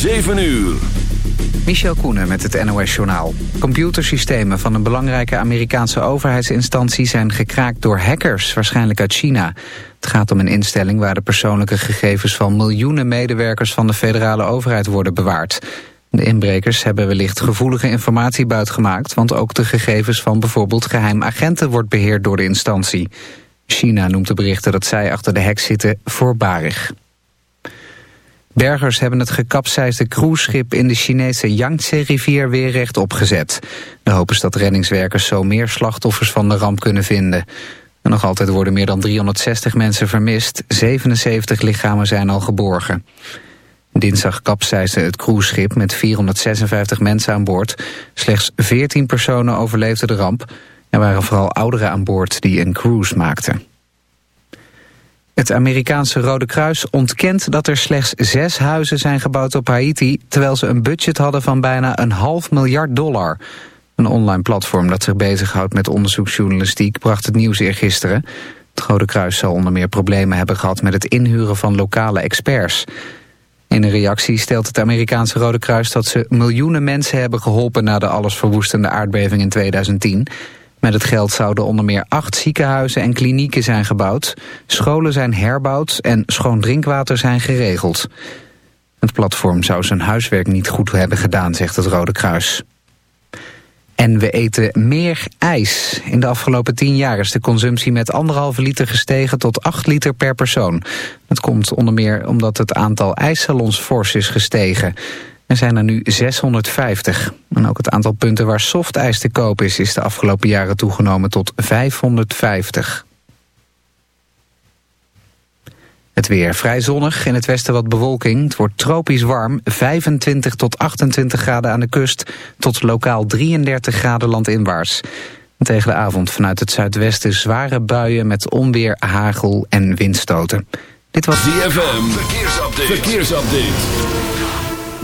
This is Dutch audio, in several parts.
7 uur. Michel Koenen met het NOS-journaal. Computersystemen van een belangrijke Amerikaanse overheidsinstantie... zijn gekraakt door hackers, waarschijnlijk uit China. Het gaat om een instelling waar de persoonlijke gegevens... van miljoenen medewerkers van de federale overheid worden bewaard. De inbrekers hebben wellicht gevoelige informatie buitgemaakt... want ook de gegevens van bijvoorbeeld geheim agenten... wordt beheerd door de instantie. China noemt de berichten dat zij achter de hack zitten voorbarig. Bergers hebben het gekapseisde cruiseschip in de Chinese Yangtze-rivier weer rechtop gezet. De hoop is dat reddingswerkers zo meer slachtoffers van de ramp kunnen vinden. En nog altijd worden meer dan 360 mensen vermist. 77 lichamen zijn al geborgen. Dinsdag kapseisde het cruiseschip met 456 mensen aan boord. Slechts 14 personen overleefden de ramp. Er waren vooral ouderen aan boord die een cruise maakten. Het Amerikaanse Rode Kruis ontkent dat er slechts zes huizen zijn gebouwd op Haiti... terwijl ze een budget hadden van bijna een half miljard dollar. Een online platform dat zich bezighoudt met onderzoeksjournalistiek... bracht het nieuws eergisteren. Het Rode Kruis zou onder meer problemen hebben gehad... met het inhuren van lokale experts. In een reactie stelt het Amerikaanse Rode Kruis... dat ze miljoenen mensen hebben geholpen... na de allesverwoestende aardbeving in 2010... Met het geld zouden onder meer acht ziekenhuizen en klinieken zijn gebouwd. Scholen zijn herbouwd en schoon drinkwater zijn geregeld. Het platform zou zijn huiswerk niet goed hebben gedaan, zegt het Rode Kruis. En we eten meer ijs. In de afgelopen tien jaar is de consumptie met anderhalve liter gestegen tot 8 liter per persoon. Dat komt onder meer omdat het aantal ijssalons fors is gestegen. Er zijn er nu 650. En ook het aantal punten waar softijs te koop is... is de afgelopen jaren toegenomen tot 550. Het weer vrij zonnig, in het westen wat bewolking. Het wordt tropisch warm, 25 tot 28 graden aan de kust... tot lokaal 33 graden landinwaarts. En tegen de avond vanuit het zuidwesten zware buien... met onweer, hagel en windstoten. Dit was DFM, verkeersupdate. verkeersupdate.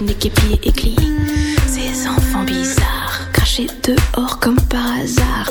tourner et. Ces enfants bizarres, crachés dehors comme par hasard.